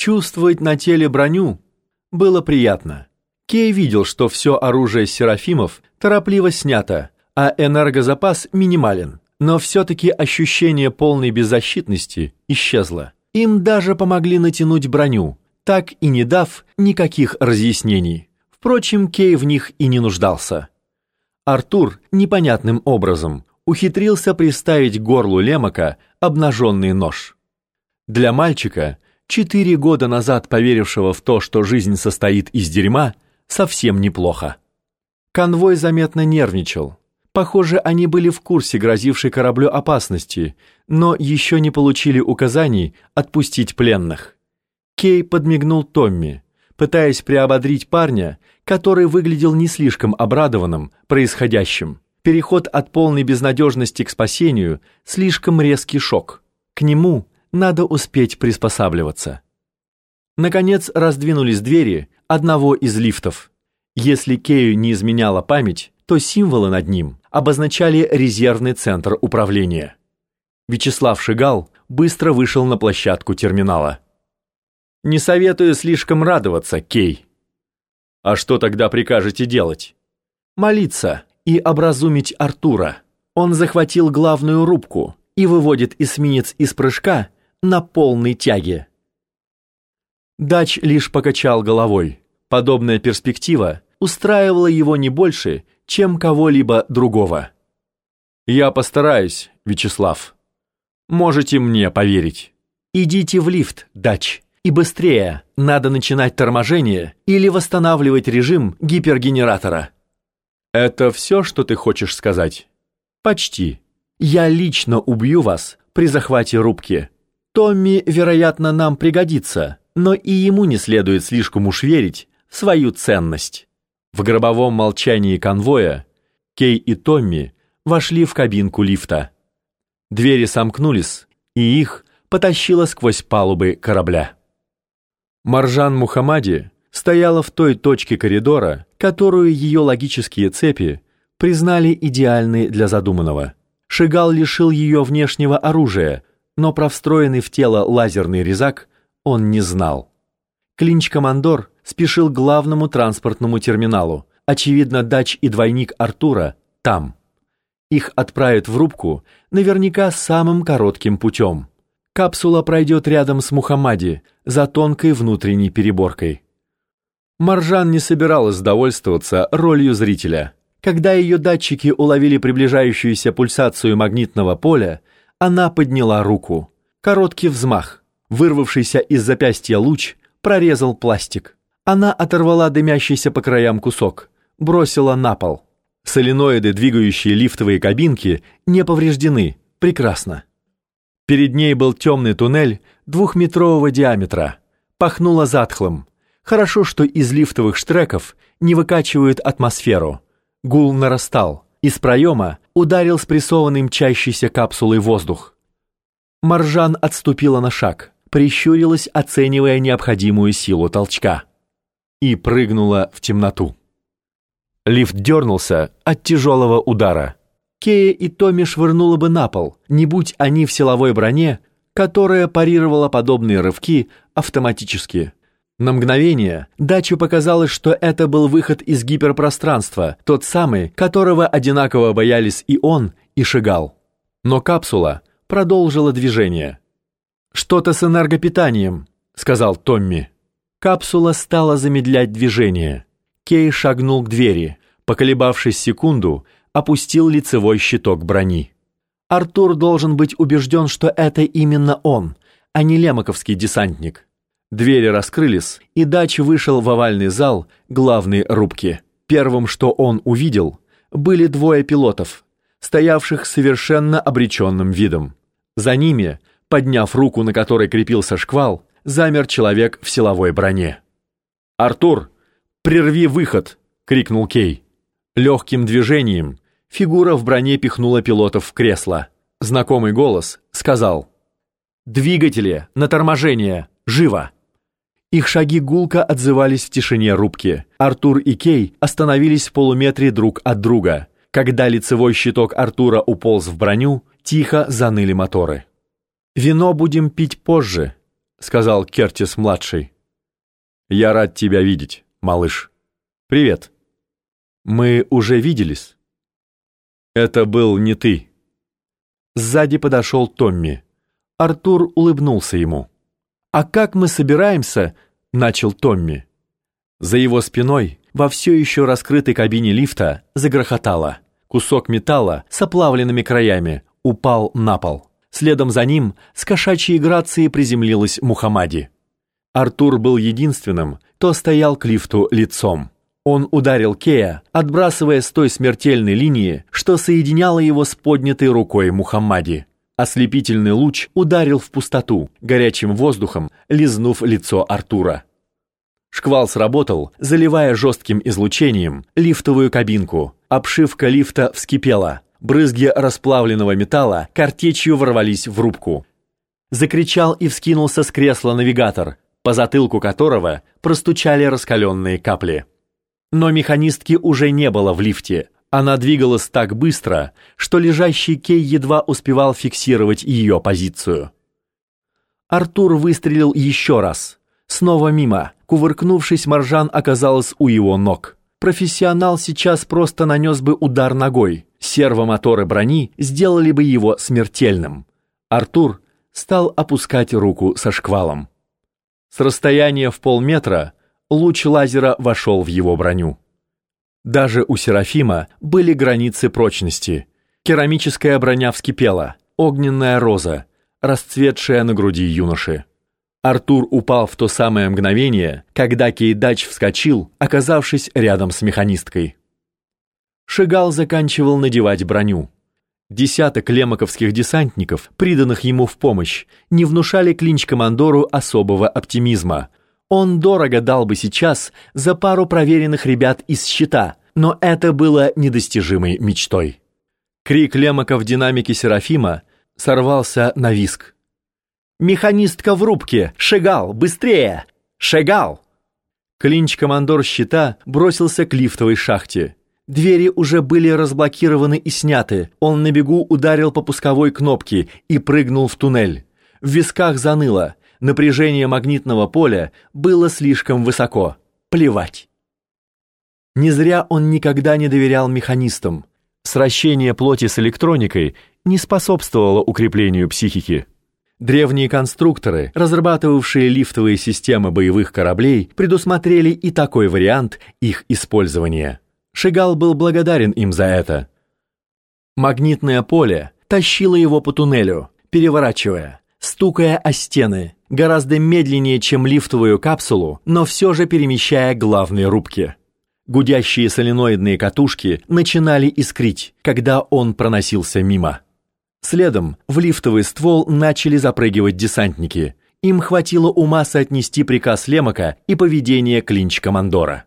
Чувствовать на теле броню было приятно. Кей видел, что все оружие Серафимов торопливо снято, а энергозапас минимален. Но все-таки ощущение полной беззащитности исчезло. Им даже помогли натянуть броню, так и не дав никаких разъяснений. Впрочем, Кей в них и не нуждался. Артур непонятным образом ухитрился приставить к горлу Лемака обнаженный нож. Для мальчика, четыре года назад поверившего в то, что жизнь состоит из дерьма, совсем неплохо. Конвой заметно нервничал. Похоже, они были в курсе грозившей кораблю опасности, но еще не получили указаний отпустить пленных. Кей подмигнул Томми, пытаясь приободрить парня, который выглядел не слишком обрадованным происходящим. Переход от полной безнадежности к спасению – слишком резкий шок. К нему надо успеть приспосабливаться. Наконец раздвинулись двери одного из лифтов. Если Кею не изменяла память, то символы над ним обозначали резервный центр управления. Вячеслав Шигал быстро вышел на площадку терминала. «Не советую слишком радоваться, Кей». «А что тогда прикажете делать?» «Молиться и образумить Артура. Он захватил главную рубку и выводит эсминец из прыжка на полной тяге». Дач лишь покачал головой. Подобная перспектива устраивала его не больше, чем кого-либо другого. «Я постараюсь, Вячеслав. Можете мне поверить. Идите в лифт, Дач, и быстрее, надо начинать торможение или восстанавливать режим гипергенератора». «Это все, что ты хочешь сказать?» «Почти. Я лично убью вас при захвате рубки. Томми, вероятно, нам пригодится, но и ему не следует слишком уж верить в свою ценность». В гробовом молчании конвоя Кей и Томми вошли в кабинку лифта. Двери сомкнулись, и их потащило сквозь палубы корабля. Маржан Мухаммади стояла в той точке коридора, которую ее логические цепи признали идеальной для задуманного. Шигал лишил ее внешнего оружия, но про встроенный в тело лазерный резак он не знал. Клинч-командор спешил к главному транспортному терминалу. Очевидно, дач и двойник Артура там. Их отправят в рубку наверняка самым коротким путем. Капсула пройдет рядом с Мухаммади, за тонкой внутренней переборкой. Маржан не собиралась довольствоваться ролью зрителя. Когда ее датчики уловили приближающуюся пульсацию магнитного поля, она подняла руку. Короткий взмах. Вырвавшийся из запястья луч прорезал пластик. Она оторвала дымящийся по краям кусок, бросила на пол. Соленоиды, двигающие лифтовые кабинки, не повреждены. Прекрасно. Перед ней был темный туннель двухметрового диаметра. Пахнуло затхлым. Хорошо, что из лифтовых штреков не выкачивают атмосферу. Гул нарастал. Из проема ударил спрессованный мчащейся капсулой воздух. Маржан отступила на шаг, прищурилась, оценивая необходимую силу толчка и прыгнула в темноту. Лифт дернулся от тяжелого удара. Кея и Томми швырнуло бы на пол, не будь они в силовой броне, которая парировала подобные рывки автоматически. На мгновение Дачу показалось, что это был выход из гиперпространства, тот самый, которого одинаково боялись и он, и Шигал. Но капсула продолжила движение. «Что-то с энергопитанием», — сказал Томми. Капсула стала замедлять движение. Кей шагнул к двери, поколебавшись секунду, опустил лицевой щиток брони. Артур должен быть убежден, что это именно он, а не лемаковский десантник. Двери раскрылись, и Дач вышел в овальный зал главной рубки. Первым, что он увидел, были двое пилотов, стоявших совершенно обреченным видом. За ними, подняв руку, на которой крепился шквал, замер человек в силовой броне. «Артур, прерви выход!» — крикнул Кей. Легким движением фигура в броне пихнула пилотов в кресло. Знакомый голос сказал «Двигатели, на торможение, живо!» Их шаги гулко отзывались в тишине рубки. Артур и Кей остановились в полуметре друг от друга. Когда лицевой щиток Артура уполз в броню, тихо заныли моторы. «Вино будем пить позже», сказал Кертис-младший. «Я рад тебя видеть, малыш. Привет. Мы уже виделись?» «Это был не ты». Сзади подошел Томми. Артур улыбнулся ему. «А как мы собираемся?» — начал Томми. За его спиной во все еще раскрытой кабине лифта загрохотало. Кусок металла с оплавленными краями упал на пол. Следом за ним с кошачьей грацией приземлилась Мухаммади. Артур был единственным, кто стоял к лифту лицом. Он ударил Кея, отбрасывая с той смертельной линии, что соединяла его с поднятой рукой Мухаммади. Ослепительный луч ударил в пустоту, горячим воздухом лизнув лицо Артура. Шквал сработал, заливая жестким излучением лифтовую кабинку. Обшивка лифта вскипела. Брызги расплавленного металла картечью ворвались в рубку. Закричал и вскинулся с кресла навигатор, по затылку которого простучали раскаленные капли. Но механистки уже не было в лифте. Она двигалась так быстро, что лежащий Кей едва успевал фиксировать ее позицию. Артур выстрелил еще раз. Снова мимо. Кувыркнувшись, Маржан оказалась у его ног. Профессионал сейчас просто нанес бы удар ногой. Сервомоторы брони сделали бы его смертельным. Артур стал опускать руку со шквалом. С расстояния в полметра луч лазера вошел в его броню. Даже у Серафима были границы прочности. Керамическая броня вскипела, огненная роза, расцветшая на груди юноши. Артур упал в то самое мгновение, когда Кейдач вскочил, оказавшись рядом с механисткой. Шигал заканчивал надевать броню. Десяток лемаковских десантников, приданных ему в помощь, не внушали клинч-командору особого оптимизма. Он дорого дал бы сейчас за пару проверенных ребят из щита, но это было недостижимой мечтой. Крик лемака в динамике Серафима сорвался на виск. «Механистка в рубке! Шагал! Быстрее! Шагал!» Клинч-командор щита бросился к лифтовой шахте. Двери уже были разблокированы и сняты. Он на бегу ударил по пусковой кнопке и прыгнул в туннель. В висках заныло. Напряжение магнитного поля было слишком высоко. Плевать. Не зря он никогда не доверял механистам. Сращение плоти с электроникой не способствовало укреплению психики. Древние конструкторы, разрабатывавшие лифтовые системы боевых кораблей, предусмотрели и такой вариант их использования. Шигал был благодарен им за это. Магнитное поле тащило его по туннелю, переворачивая, стукая о стены, гораздо медленнее, чем лифтовую капсулу, но все же перемещая главные рубки. Гудящие соленоидные катушки начинали искрить, когда он проносился мимо. Следом в лифтовый ствол начали запрыгивать десантники. Им хватило ума соотнести приказ Лемака и поведение клинч-командора.